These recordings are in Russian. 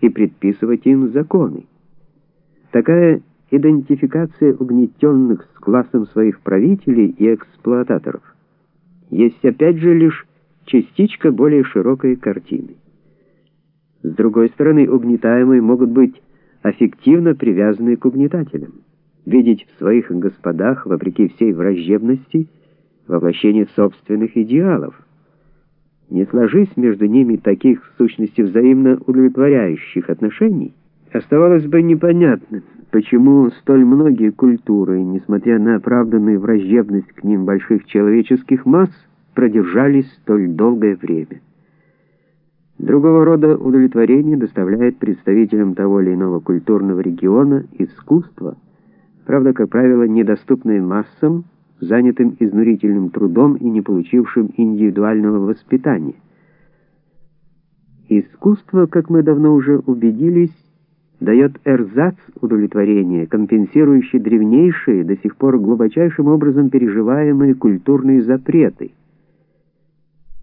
и предписывать им законы. Такая идентификация угнетенных с классом своих правителей и эксплуататоров есть опять же лишь частичка более широкой картины. С другой стороны, угнетаемые могут быть аффективно привязаны к угнетателям, видеть в своих господах, вопреки всей враждебности, воплощение собственных идеалов. Не сложись между ними таких, в сущности, взаимно удовлетворяющих отношений, оставалось бы непонятным, почему столь многие культуры, несмотря на оправданную враждебность к ним больших человеческих масс, продержались столь долгое время. Другого рода удовлетворение доставляет представителям того или иного культурного региона искусство, правда, как правило, недоступное массам, занятым изнурительным трудом и не получившим индивидуального воспитания. Искусство, как мы давно уже убедились, дает эрзац удовлетворения, компенсирующий древнейшие, до сих пор глубочайшим образом переживаемые культурные запреты,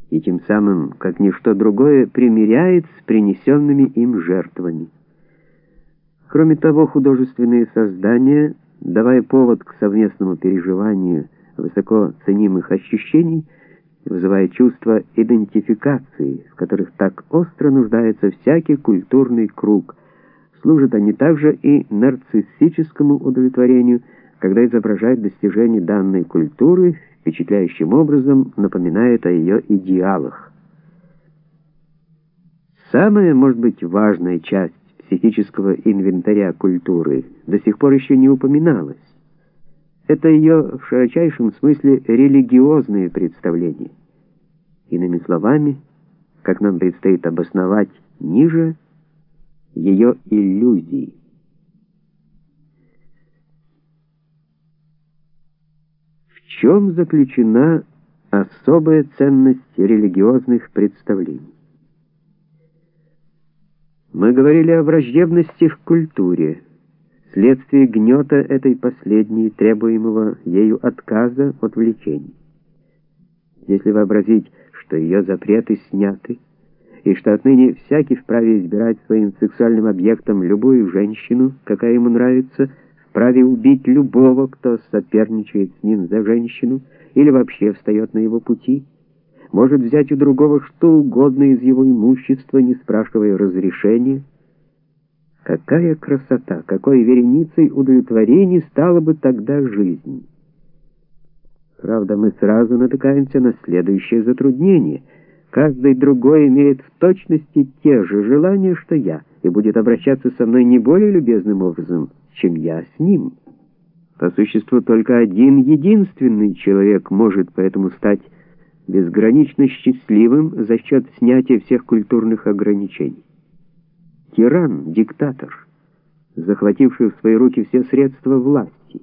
и тем самым, как ничто другое, примиряет с принесенными им жертвами. Кроме того, художественные создания, давая повод к совместному переживанию высоко ценимых ощущений, вызывая чувство идентификации, в которых так остро нуждается всякий культурный круг – Служат они также и нарциссическому удовлетворению, когда изображают достижения данной культуры, впечатляющим образом напоминает о ее идеалах. Самая, может быть, важная часть психического инвентаря культуры до сих пор еще не упоминалась. Это ее в широчайшем смысле религиозные представления. Иными словами, как нам предстоит обосновать ниже, ее иллюзий. В чем заключена особая ценность религиозных представлений? Мы говорили о враждебности в культуре, вследствие гнета этой последней, требуемого ею отказа от влечений. Если вообразить, что ее запреты сняты, и что отныне всякий вправе избирать своим сексуальным объектом любую женщину, какая ему нравится, вправе убить любого, кто соперничает с ним за женщину или вообще встает на его пути, может взять у другого что угодно из его имущества, не спрашивая разрешения. Какая красота, какой вереницей удовлетворений стала бы тогда жизнь! Правда, мы сразу натыкаемся на следующее затруднение — Каждый другой имеет в точности те же желания, что я, и будет обращаться со мной не более любезным образом, чем я с ним. По существу только один единственный человек может поэтому стать безгранично счастливым за счет снятия всех культурных ограничений. Тиран, диктатор, захвативший в свои руки все средства власти.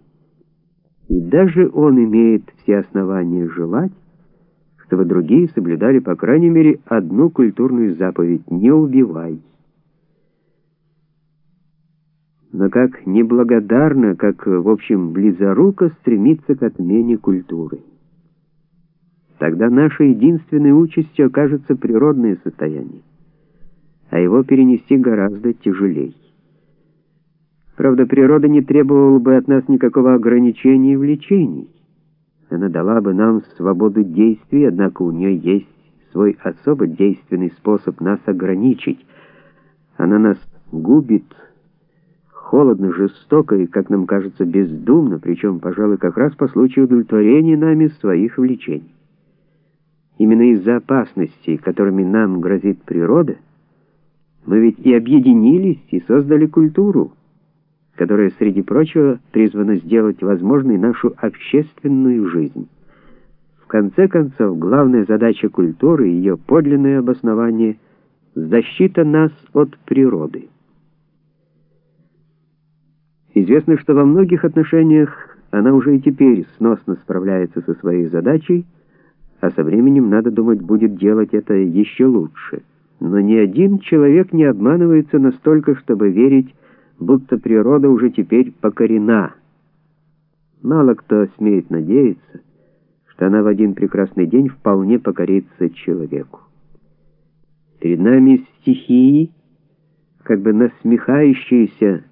И даже он имеет все основания желать, чтобы другие соблюдали, по крайней мере, одну культурную заповедь «не убивай». Но как неблагодарно, как, в общем, близоруко стремиться к отмене культуры. Тогда нашей единственной участью окажется природное состояние, а его перенести гораздо тяжелее. Правда, природа не требовала бы от нас никакого ограничения и влечений. Она дала бы нам свободу действий, однако у нее есть свой особо действенный способ нас ограничить. Она нас губит холодно, жестоко и, как нам кажется, бездумно, причем, пожалуй, как раз по случаю удовлетворения нами своих влечений. Именно из-за опасностей, которыми нам грозит природа, мы ведь и объединились, и создали культуру, которая, среди прочего, призвана сделать возможной нашу общественную жизнь. В конце концов, главная задача культуры, ее подлинное обоснование — защита нас от природы. Известно, что во многих отношениях она уже и теперь сносно справляется со своей задачей, а со временем, надо думать, будет делать это еще лучше. Но ни один человек не обманывается настолько, чтобы верить, будто природа уже теперь покорена. Мало кто смеет надеяться, что она в один прекрасный день вполне покорится человеку. Перед нами стихии, как бы насмехающиеся